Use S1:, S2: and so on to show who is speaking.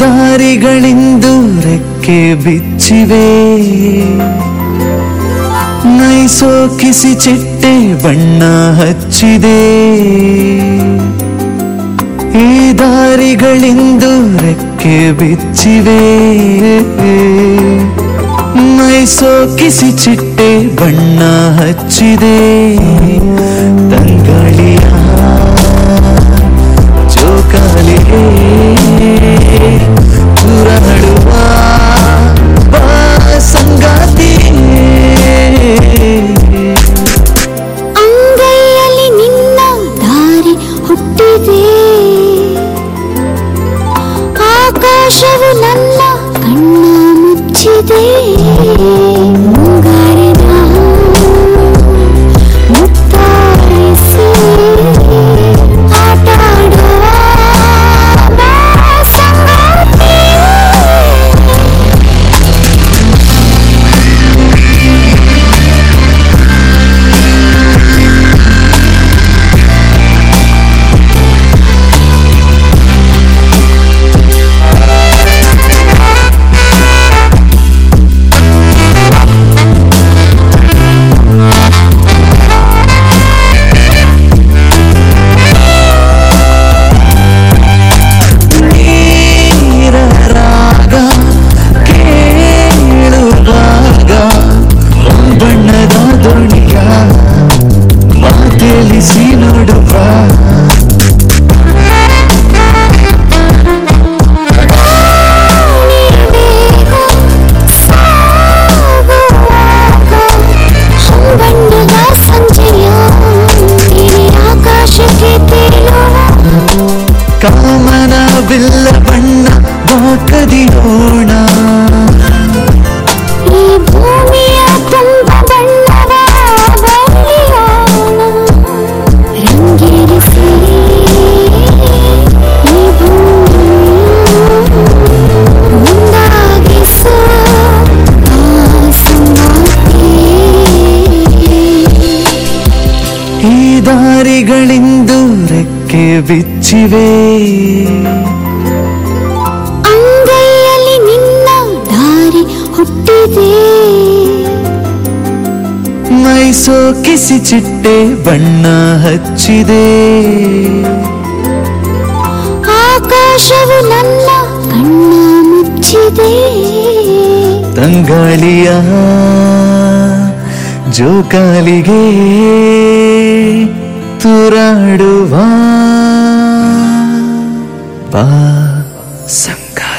S1: ದಾರಿಗಳಿಂದು ರೆಕ್ಕೆ ಬಿಚ್ಚಿವೆ. ನೈಸೋಕಿಸಿ ಚಿಟ್ಟೆ ಬಣ್ಣ ಹಚ್ಚಿದೆ. ಈ ದಾರಿಗಳಿಂದು ರೆಕ್ಕೆ ಬಿಚ್ಚಿವೆ. ನೈಸೋಕಿಸಿ ಚಿಟ್ಟೆ ಬಣ್ಣ ಹಚ್ಚಿದೆ.
S2: ಆಕಾಶವು ನನ್ನ ಕಣ್ಣ ಮುಚ್ಚಿದೆ ಈ
S1: ದಾರಿಗಳಿಂದು ರೆಕ್ಕೆ ಬಿಚ್ಚಿವೆ.
S2: ಅಂಗೈಯಲ್ಲಿ ನಿನ್ನ ದಾರಿ ಹುಟ್ಟಿದೆ.
S1: ನೈಸೋಕಿಸಿ ಚಿಟ್ಟೆ ಬಣ್ಣ ಹಚ್ಚಿದೆ.
S2: ಆಕಾಶವು ನನ್ನ ಕಣ್ಣ ಮುಚ್ಚಿದೆ.
S1: ತಂಗಾಳಿಯ ಜೋಕಾಲಿಗೆ. तुरडुवा वा सङ्का